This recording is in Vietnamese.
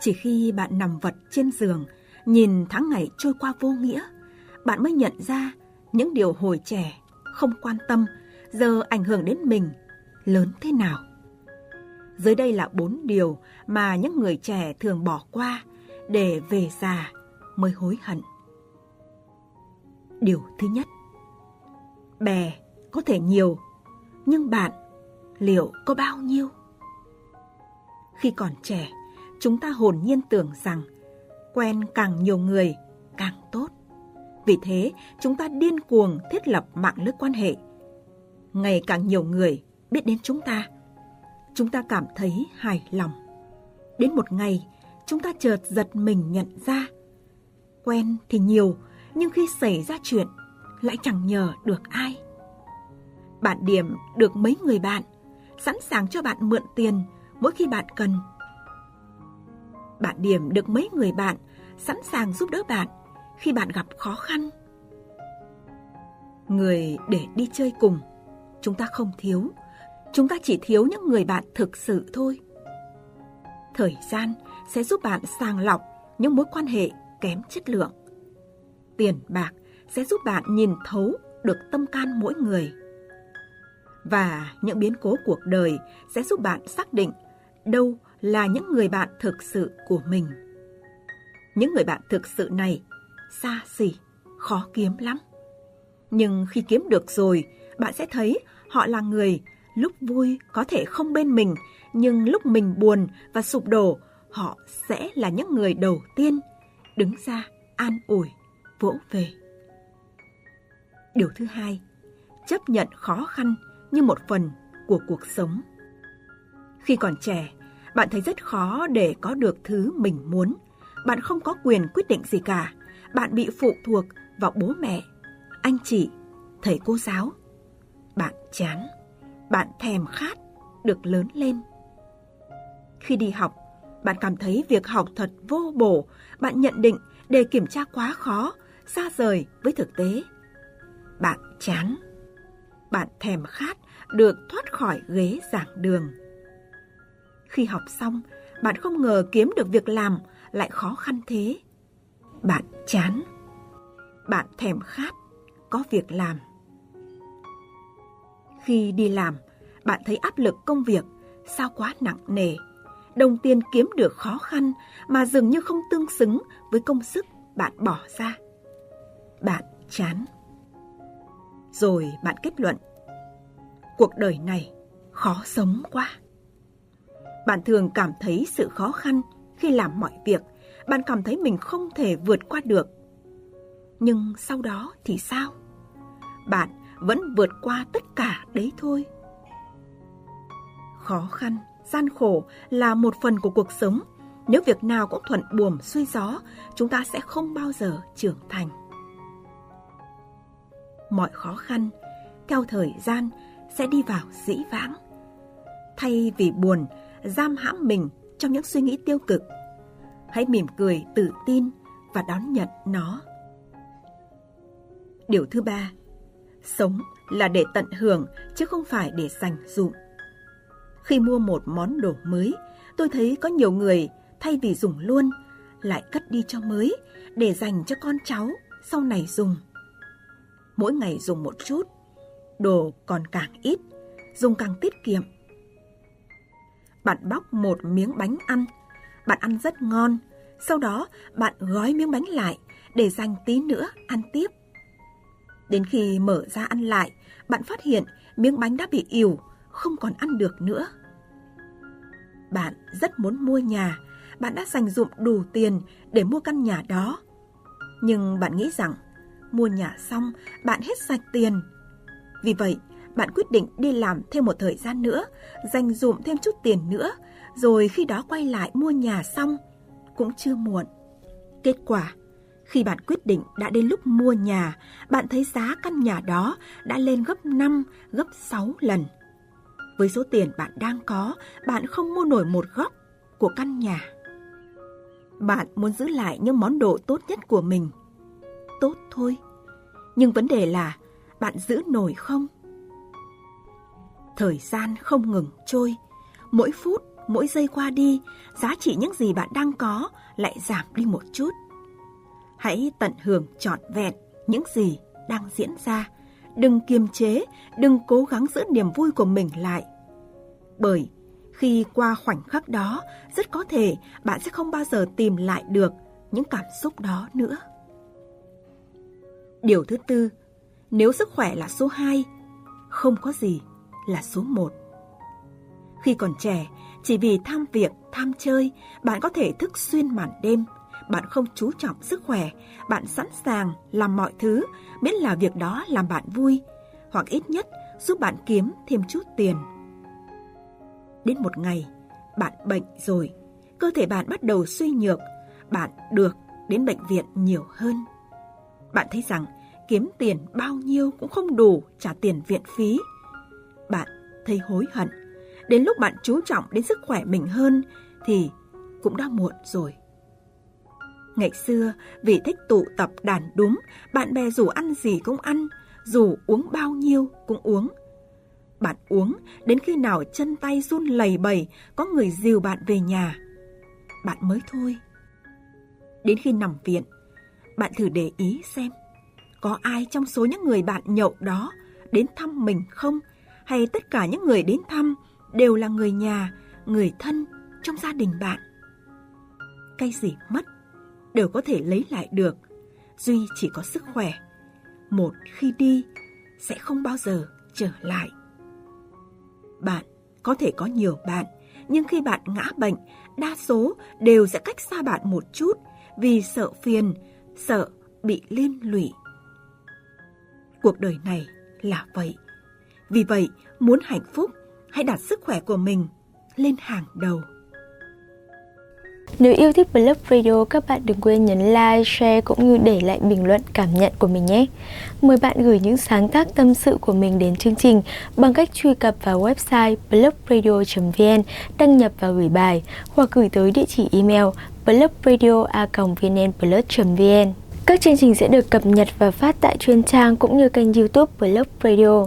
Chỉ khi bạn nằm vật trên giường, nhìn tháng ngày trôi qua vô nghĩa, bạn mới nhận ra những điều hồi trẻ không quan tâm giờ ảnh hưởng đến mình lớn thế nào. Dưới đây là bốn điều mà những người trẻ thường bỏ qua để về già mới hối hận. Điều thứ nhất, bè có thể nhiều, nhưng bạn liệu có bao nhiêu? Khi còn trẻ, chúng ta hồn nhiên tưởng rằng quen càng nhiều người càng tốt. Vì thế, chúng ta điên cuồng thiết lập mạng lưới quan hệ. Ngày càng nhiều người biết đến chúng ta, chúng ta cảm thấy hài lòng. Đến một ngày, chúng ta chợt giật mình nhận ra, quen thì nhiều, nhưng khi xảy ra chuyện, lại chẳng nhờ được ai. Bạn điểm được mấy người bạn, sẵn sàng cho bạn mượn tiền mỗi khi bạn cần. Bạn điểm được mấy người bạn, sẵn sàng giúp đỡ bạn khi bạn gặp khó khăn. Người để đi chơi cùng, chúng ta không thiếu. Chúng ta chỉ thiếu những người bạn thực sự thôi. Thời gian sẽ giúp bạn sàng lọc những mối quan hệ kém chất lượng. Tiền bạc sẽ giúp bạn nhìn thấu được tâm can mỗi người. Và những biến cố cuộc đời sẽ giúp bạn xác định đâu là những người bạn thực sự của mình. Những người bạn thực sự này xa xỉ, khó kiếm lắm. Nhưng khi kiếm được rồi, bạn sẽ thấy họ là người lúc vui có thể không bên mình, nhưng lúc mình buồn và sụp đổ, họ sẽ là những người đầu tiên đứng ra an ủi, vỗ về. Điều thứ hai, chấp nhận khó khăn như một phần của cuộc sống. Khi còn trẻ, bạn thấy rất khó để có được thứ mình muốn. Bạn không có quyền quyết định gì cả. Bạn bị phụ thuộc vào bố mẹ, anh chị, thầy cô giáo. Bạn chán, bạn thèm khát được lớn lên. Khi đi học, bạn cảm thấy việc học thật vô bổ, bạn nhận định đề kiểm tra quá khó, xa rời với thực tế. Bạn chán, bạn thèm khát được thoát khỏi ghế giảng đường. Khi học xong, bạn không ngờ kiếm được việc làm lại khó khăn thế. Bạn chán. Bạn thèm khát, có việc làm. Khi đi làm, bạn thấy áp lực công việc, sao quá nặng nề. Đồng tiền kiếm được khó khăn mà dường như không tương xứng với công sức bạn bỏ ra. Bạn chán. Rồi bạn kết luận, cuộc đời này khó sống quá. Bạn thường cảm thấy sự khó khăn khi làm mọi việc, bạn cảm thấy mình không thể vượt qua được. Nhưng sau đó thì sao? Bạn vẫn vượt qua tất cả đấy thôi. Khó khăn, gian khổ là một phần của cuộc sống. Nếu việc nào cũng thuận buồm xuôi gió, chúng ta sẽ không bao giờ trưởng thành. Mọi khó khăn, theo thời gian, sẽ đi vào dĩ vãng. Thay vì buồn, giam hãm mình trong những suy nghĩ tiêu cực. Hãy mỉm cười tự tin và đón nhận nó. Điều thứ ba, sống là để tận hưởng chứ không phải để dành dụm. Khi mua một món đồ mới, tôi thấy có nhiều người thay vì dùng luôn lại cất đi cho mới để dành cho con cháu sau này dùng. Mỗi ngày dùng một chút, đồ còn càng ít, dùng càng tiết kiệm bạn bóc một miếng bánh ăn. Bạn ăn rất ngon. Sau đó bạn gói miếng bánh lại để dành tí nữa ăn tiếp. Đến khi mở ra ăn lại, bạn phát hiện miếng bánh đã bị ỉu, không còn ăn được nữa. Bạn rất muốn mua nhà, bạn đã dành dụm đủ tiền để mua căn nhà đó. Nhưng bạn nghĩ rằng mua nhà xong bạn hết sạch tiền. Vì vậy, bạn quyết định đi làm thêm một thời gian nữa, dành dụm thêm chút tiền nữa, rồi khi đó quay lại mua nhà xong, cũng chưa muộn. Kết quả, khi bạn quyết định đã đến lúc mua nhà, bạn thấy giá căn nhà đó đã lên gấp 5, gấp 6 lần. Với số tiền bạn đang có, bạn không mua nổi một góc của căn nhà. Bạn muốn giữ lại những món đồ tốt nhất của mình. Tốt thôi. Nhưng vấn đề là bạn giữ nổi không? Thời gian không ngừng trôi, mỗi phút mỗi giây qua đi, giá trị những gì bạn đang có lại giảm đi một chút. Hãy tận hưởng trọn vẹn những gì đang diễn ra. Đừng kiềm chế, đừng cố gắng giữ niềm vui của mình lại. Bởi khi qua khoảnh khắc đó, rất có thể bạn sẽ không bao giờ tìm lại được những cảm xúc đó nữa. Điều thứ tư, nếu sức khỏe là số 2, không có gì là số một. Khi còn trẻ, chỉ vì tham việc, tham chơi, bạn có thể thức xuyên màn đêm. Bạn không chú trọng sức khỏe, bạn sẵn sàng làm mọi thứ, miễn là việc đó làm bạn vui, hoặc ít nhất giúp bạn kiếm thêm chút tiền. Đến một ngày, bạn bệnh rồi, cơ thể bạn bắt đầu suy nhược, bạn được đến bệnh viện nhiều hơn. Bạn thấy rằng kiếm tiền bao nhiêu cũng không đủ trả tiền viện phí. Bạn thấy hối hận. Đến lúc bạn chú trọng đến sức khỏe mình hơn thì cũng đã muộn rồi. Ngày xưa, vì thích tụ tập đàn đúng, bạn bè dù ăn gì cũng ăn, dù uống bao nhiêu cũng uống. Bạn uống đến khi nào chân tay run lầy bầy, có người dìu bạn về nhà. Bạn mới thôi. Đến khi nằm viện, bạn thử để ý xem có ai trong số những người bạn nhậu đó đến thăm mình không? Hay tất cả những người đến thăm đều là người nhà, người thân trong gia đình bạn? Cái gì mất đều có thể lấy lại được, duy chỉ có sức khỏe. Một khi đi sẽ không bao giờ trở lại. Bạn có thể có nhiều bạn, nhưng khi bạn ngã bệnh, đa số đều sẽ cách xa bạn một chút vì sợ phiền, sợ bị liên lụy. Cuộc đời này là vậy. Vì vậy, muốn hạnh phúc, hãy đặt sức khỏe của mình lên hàng đầu. Nếu yêu thích Blog Radio, các bạn đừng quên nhấn like, share cũng như để lại bình luận cảm nhận của mình nhé. Mời bạn gửi những sáng tác tâm sự của mình đến chương trình bằng cách truy cập vào website blogradio.vn, đăng nhập và gửi bài hoặc gửi tới địa chỉ email blogradio.vnplus.vn. Các chương trình sẽ được cập nhật và phát tại chuyên trang cũng như kênh youtube Blog Radio.